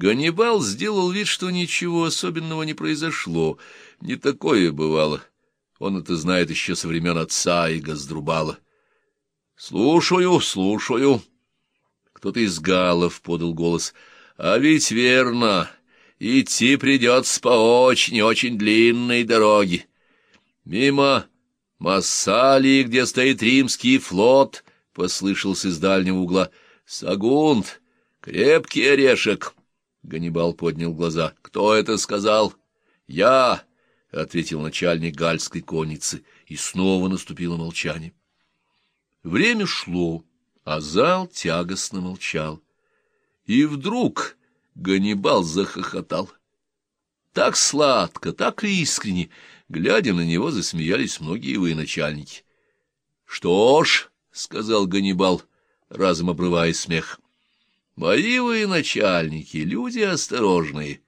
Ганнибал сделал вид, что ничего особенного не произошло. Не такое бывало. Он это знает еще со времен отца и Газдрубала. — Слушаю, слушаю. Кто-то из галов подал голос. — А ведь верно, идти придется по очень-очень длинной дороге. Мимо Массалии, где стоит римский флот, — послышался из дальнего угла. — Сагунт, крепкий орешек. Ганнибал поднял глаза. — Кто это сказал? — Я, — ответил начальник гальской конницы, и снова наступило молчание. Время шло, а зал тягостно молчал. И вдруг Ганнибал захохотал. Так сладко, так искренне, глядя на него, засмеялись многие военачальники. — Что ж, — сказал Ганнибал, разом обрывая смех, — мои военачальники — люди осторожные.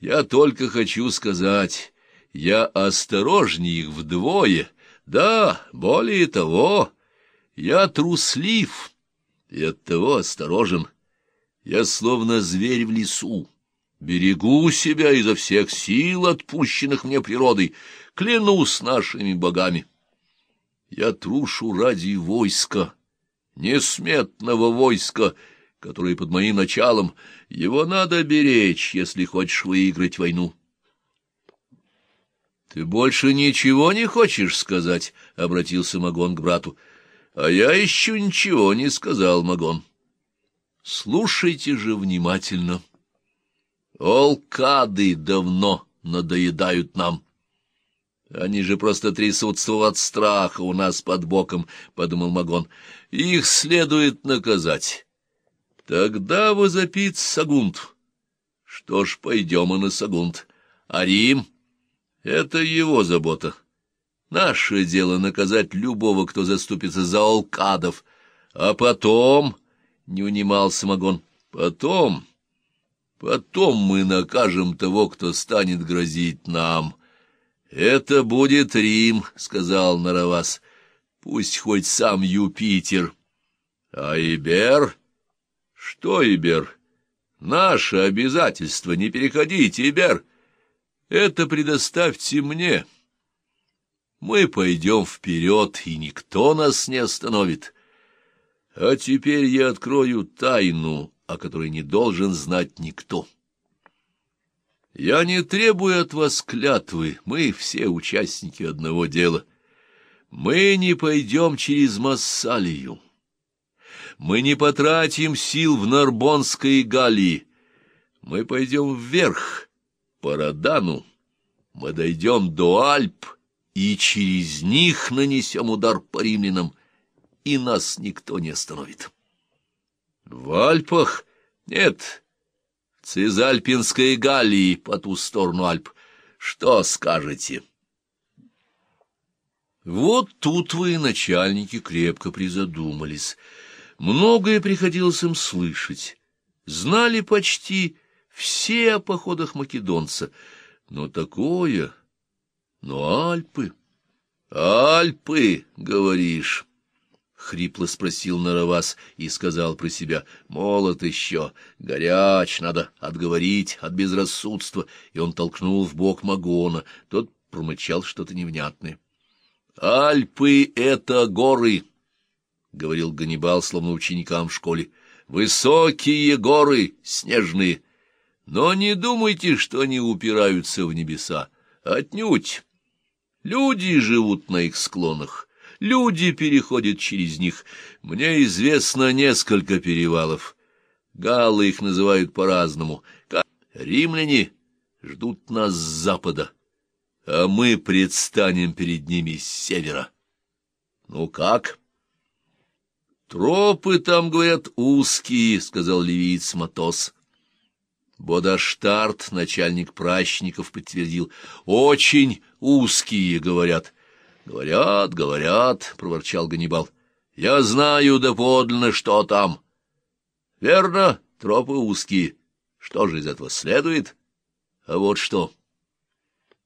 Я только хочу сказать, я осторожнее их вдвое, да, более того, я труслив и оттого осторожен. Я словно зверь в лесу. Берегу себя изо всех сил, отпущенных мне природой, клянусь нашими богами. Я трушу ради войска, несметного войска, которое под моим началом. Его надо беречь, если хочешь выиграть войну. — Ты больше ничего не хочешь сказать? — обратился Магон к брату. — А я еще ничего не сказал, Магон. — Слушайте же внимательно. Олкады давно надоедают нам. Они же просто трясутся от страха у нас под боком, — подумал Магон. Их следует наказать. Тогда возопит Сагунт. Что ж, пойдем и на Сагунт. А Рим — это его забота. Наше дело наказать любого, кто заступится за Олкадов. А потом, — не унимался Магон, — потом... Потом мы накажем того, кто станет грозить нам. — Это будет Рим, — сказал Наравас. — Пусть хоть сам Юпитер. — А Ибер? — Что Ибер? — Наше обязательство не переходить, Ибер. Это предоставьте мне. Мы пойдем вперед, и никто нас не остановит. А теперь я открою тайну о которой не должен знать никто. Я не требую от вас клятвы, мы все участники одного дела. Мы не пойдем через Массалию. Мы не потратим сил в Нарбонской Галлии. Мы пойдем вверх, по Родану. Мы дойдем до Альп, и через них нанесем удар по римлянам, и нас никто не остановит. В Альпах? Нет. В Цизальпинской Галлии по ту сторону Альп. Что скажете? Вот тут вы, начальники, крепко призадумались. Многое приходилось им слышать. Знали почти все о походах македонца. Но такое... Но Альпы... Альпы, говоришь... — хрипло спросил Наравас и сказал про себя. — Молод еще, горяч, надо отговорить от безрассудства. И он толкнул в бок Магона. Тот промычал что-то невнятное. — Альпы — это горы, — говорил Ганнибал, словно ученикам в школе. — Высокие горы, снежные. Но не думайте, что они упираются в небеса. Отнюдь. Люди живут на их склонах. Люди переходят через них. Мне известно несколько перевалов. Галлы их называют по-разному. Римляне ждут нас с запада, а мы предстанем перед ними с севера. Ну как? Тропы там, говорят, узкие, — сказал ливиец Матос. Бодаштарт, начальник пращников, подтвердил. Очень узкие, говорят. Говорят, говорят, — проворчал Ганнибал. — Я знаю доподлинно, что там. — Верно, тропы узкие. Что же из этого следует? А вот что.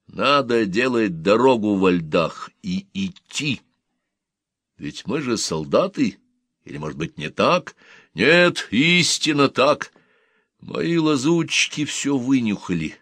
Надо делать дорогу во льдах и идти. Ведь мы же солдаты, или, может быть, не так? Нет, истинно так. Мои лазутчики все вынюхали